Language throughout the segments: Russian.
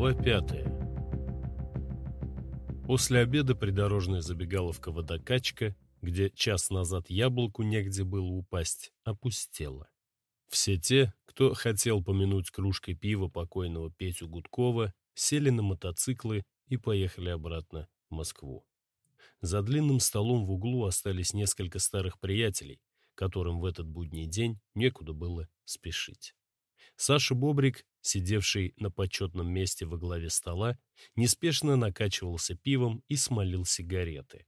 Глава пятая. После обеда придорожная забегаловка «Водокачка», где час назад яблоку негде было упасть, опустела. Все те, кто хотел помянуть кружкой пива покойного Петю Гудкова, сели на мотоциклы и поехали обратно в Москву. За длинным столом в углу остались несколько старых приятелей, которым в этот будний день некуда было спешить. Саша Бобрик, сидевший на почетном месте во главе стола, неспешно накачивался пивом и смолил сигареты.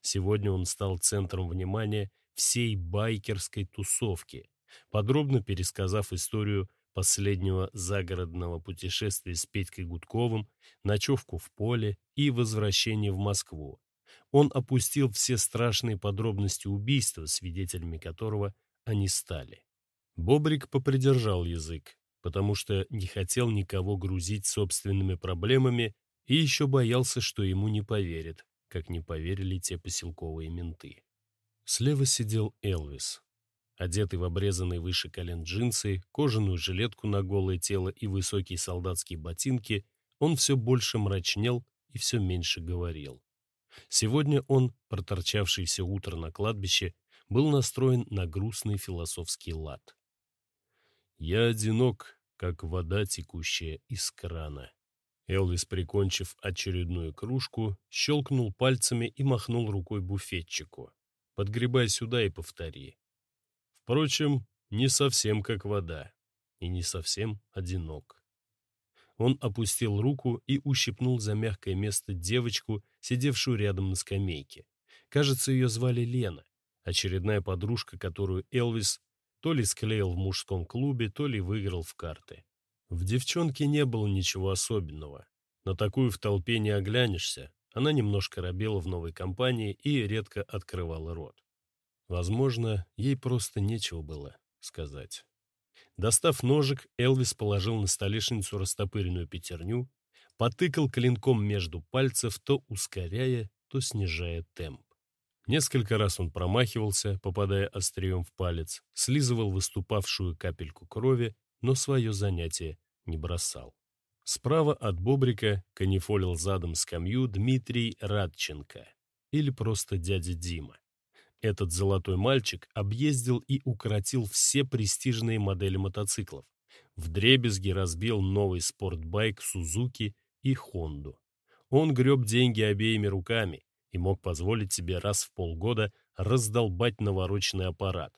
Сегодня он стал центром внимания всей байкерской тусовки, подробно пересказав историю последнего загородного путешествия с Петькой Гудковым, ночевку в поле и возвращение в Москву. Он опустил все страшные подробности убийства, свидетелями которого они стали. Бобрик попридержал язык, потому что не хотел никого грузить собственными проблемами и еще боялся, что ему не поверят, как не поверили те поселковые менты. Слева сидел Элвис, одетый в обрезанные выше колен джинсы, кожаную жилетку на голое тело и высокие солдатские ботинки, он все больше мрачнел и все меньше говорил. Сегодня он, проторчавший все утро на кладбище, был настроен на грустный философский лад. Я одинок, как вода, текущая из крана. Элвис, прикончив очередную кружку, щелкнул пальцами и махнул рукой буфетчику. «Подгребай сюда и повтори». Впрочем, не совсем как вода, и не совсем одинок. Он опустил руку и ущипнул за мягкое место девочку, сидевшую рядом на скамейке. Кажется, ее звали Лена, очередная подружка, которую Элвис то ли склеил в мужском клубе, то ли выиграл в карты. В девчонке не было ничего особенного. На такую в толпе не оглянешься. Она немножко робела в новой компании и редко открывала рот. Возможно, ей просто нечего было сказать. Достав ножик, Элвис положил на столешницу растопыренную пятерню, потыкал клинком между пальцев, то ускоряя, то снижая темп. Несколько раз он промахивался, попадая острием в палец, слизывал выступавшую капельку крови, но свое занятие не бросал. Справа от Бобрика канифолил задом скамью Дмитрий Радченко, или просто дядя Дима. Этот золотой мальчик объездил и укоротил все престижные модели мотоциклов. Вдребезги разбил новый спортбайк Сузуки и Хонду. Он греб деньги обеими руками, и мог позволить себе раз в полгода раздолбать навороченный аппарат,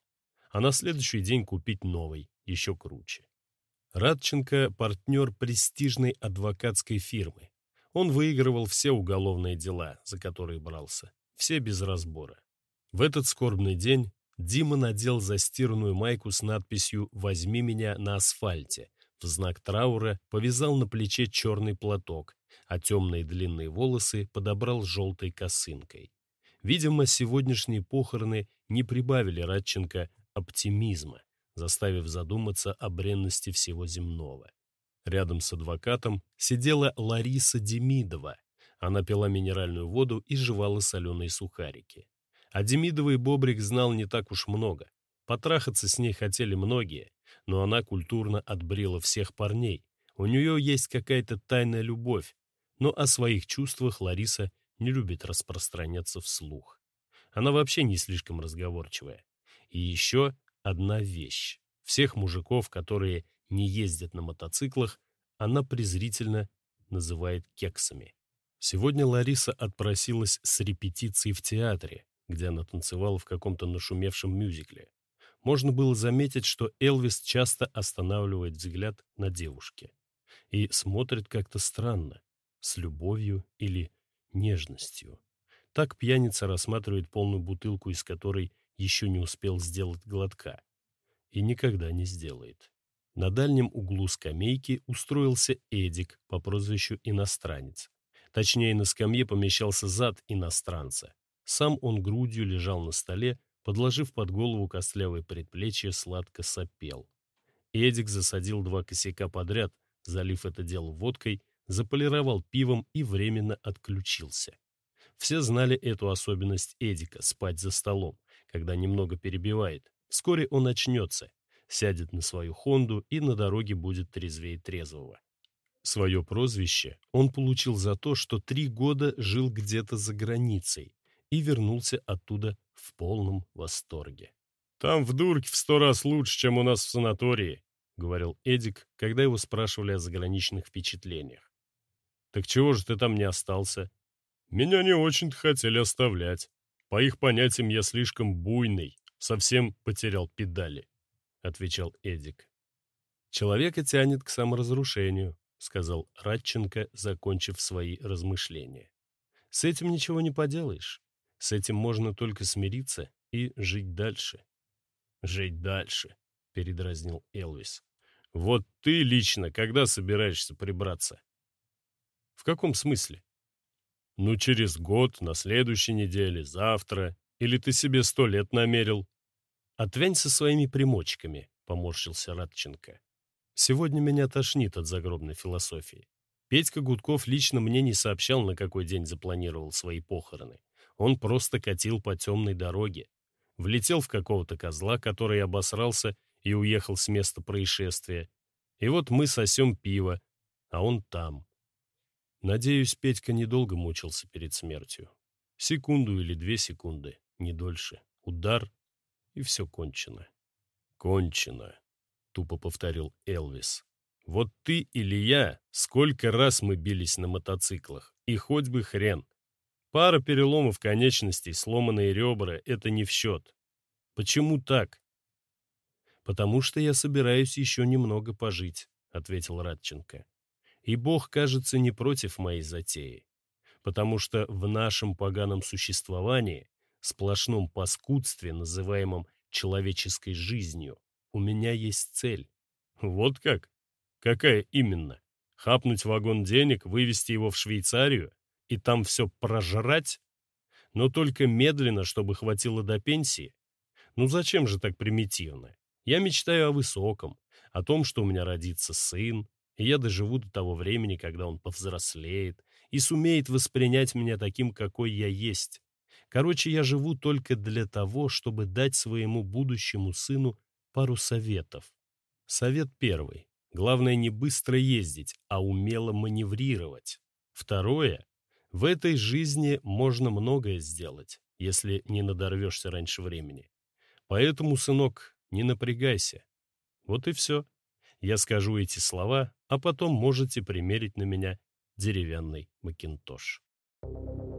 а на следующий день купить новый, еще круче. Радченко – партнер престижной адвокатской фирмы. Он выигрывал все уголовные дела, за которые брался, все без разбора. В этот скорбный день Дима надел застиранную майку с надписью «Возьми меня на асфальте», в знак траура повязал на плече черный платок, а темные длинные волосы подобрал желтой косынкой. Видимо, сегодняшние похороны не прибавили Радченко оптимизма, заставив задуматься о бренности всего земного. Рядом с адвокатом сидела Лариса Демидова. Она пила минеральную воду и жевала соленые сухарики. А Демидовый Бобрик знал не так уж много. Потрахаться с ней хотели многие, но она культурно отбрила всех парней. У нее есть какая-то тайная любовь, но о своих чувствах Лариса не любит распространяться вслух. Она вообще не слишком разговорчивая. И еще одна вещь. Всех мужиков, которые не ездят на мотоциклах, она презрительно называет кексами. Сегодня Лариса отпросилась с репетиции в театре, где она танцевала в каком-то нашумевшем мюзикле. Можно было заметить, что Элвис часто останавливает взгляд на девушке и смотрит как-то странно, с любовью или нежностью. Так пьяница рассматривает полную бутылку, из которой еще не успел сделать глотка. И никогда не сделает. На дальнем углу скамейки устроился Эдик по прозвищу «Иностранец». Точнее, на скамье помещался зад иностранца. Сам он грудью лежал на столе, подложив под голову костлявое предплечье, сладко сопел. Эдик засадил два косяка подряд, залив это дело водкой, заполировал пивом и временно отключился. Все знали эту особенность Эдика – спать за столом, когда немного перебивает. Вскоре он очнется, сядет на свою Хонду и на дороге будет трезвее трезвого. Свое прозвище он получил за то, что три года жил где-то за границей и вернулся оттуда в полном восторге. «Там в дурке в сто раз лучше, чем у нас в санатории», — говорил Эдик, когда его спрашивали о заграничных впечатлениях. «Так чего же ты там не остался?» «Меня не очень-то хотели оставлять. По их понятиям я слишком буйный, совсем потерял педали», — отвечал Эдик. «Человека тянет к саморазрушению», — сказал Радченко, закончив свои размышления. «С этим ничего не поделаешь. С этим можно только смириться и жить дальше». «Жить дальше», — передразнил Элвис. «Вот ты лично когда собираешься прибраться?» «В каком смысле?» «Ну, через год, на следующей неделе, завтра. Или ты себе сто лет намерил?» «Отвянь со своими примочками», — поморщился Радченко. «Сегодня меня тошнит от загробной философии. Петька Гудков лично мне не сообщал, на какой день запланировал свои похороны. Он просто катил по темной дороге влетел в какого-то козла, который обосрался и уехал с места происшествия. И вот мы сосем пиво, а он там. Надеюсь, Петька недолго мучился перед смертью. Секунду или две секунды, не дольше. Удар, и все кончено. «Кончено», — тупо повторил Элвис. «Вот ты или я, сколько раз мы бились на мотоциклах, и хоть бы хрен. Пара переломов конечностей, сломанные ребра — это не в счет. Почему так? «Потому что я собираюсь еще немного пожить», — ответил Радченко. «И Бог, кажется, не против моей затеи, потому что в нашем поганом существовании, сплошном паскудстве, называемом человеческой жизнью, у меня есть цель». «Вот как? Какая именно? Хапнуть вагон денег, вывести его в Швейцарию и там все прожрать? Но только медленно, чтобы хватило до пенсии? Ну зачем же так примитивно? Я мечтаю о высоком, о том, что у меня родится сын, и я доживу до того времени, когда он повзрослеет и сумеет воспринять меня таким, какой я есть. Короче, я живу только для того, чтобы дать своему будущему сыну пару советов. Совет первый. Главное не быстро ездить, а умело маневрировать. Второе. В этой жизни можно многое сделать, если не надорвешься раньше времени. Поэтому, сынок, не напрягайся. Вот и все. Я скажу эти слова, а потом можете примерить на меня деревянный макинтош. Thank you.